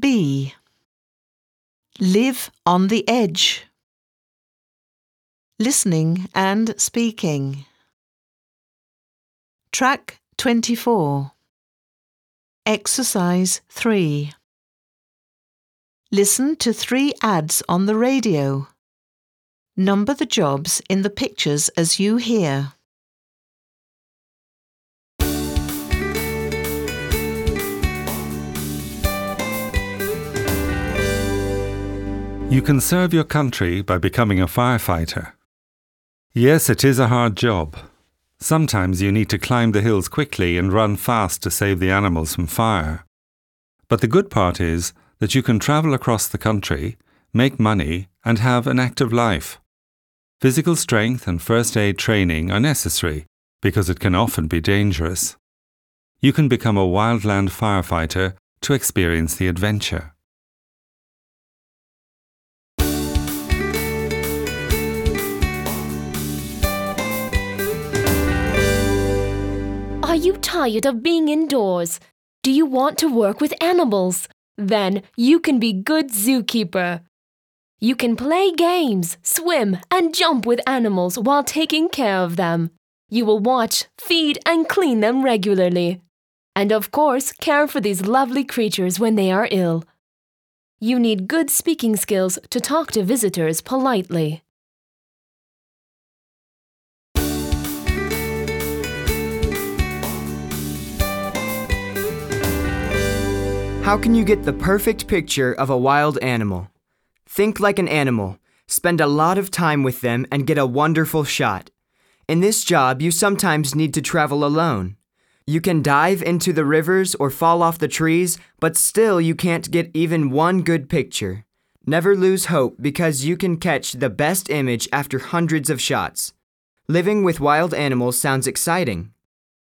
B. Live on the edge. Listening and speaking. Track 24. Exercise 3. Listen to three ads on the radio. Number the jobs in the pictures as you hear. You can serve your country by becoming a firefighter. Yes, it is a hard job. Sometimes you need to climb the hills quickly and run fast to save the animals from fire. But the good part is that you can travel across the country, make money, and have an active life. Physical strength and first aid training are necessary because it can often be dangerous. You can become a wildland firefighter to experience the adventure. Are you tired of being indoors? Do you want to work with animals? Then you can be good zookeeper. You can play games, swim, and jump with animals while taking care of them. You will watch, feed, and clean them regularly. And of course, care for these lovely creatures when they are ill. You need good speaking skills to talk to visitors politely. How can you get the perfect picture of a wild animal? Think like an animal, spend a lot of time with them, and get a wonderful shot. In this job, you sometimes need to travel alone. You can dive into the rivers or fall off the trees, but still you can't get even one good picture. Never lose hope because you can catch the best image after hundreds of shots. Living with wild animals sounds exciting.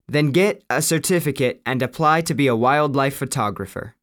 Then get a certificate and apply to be a wildlife photographer.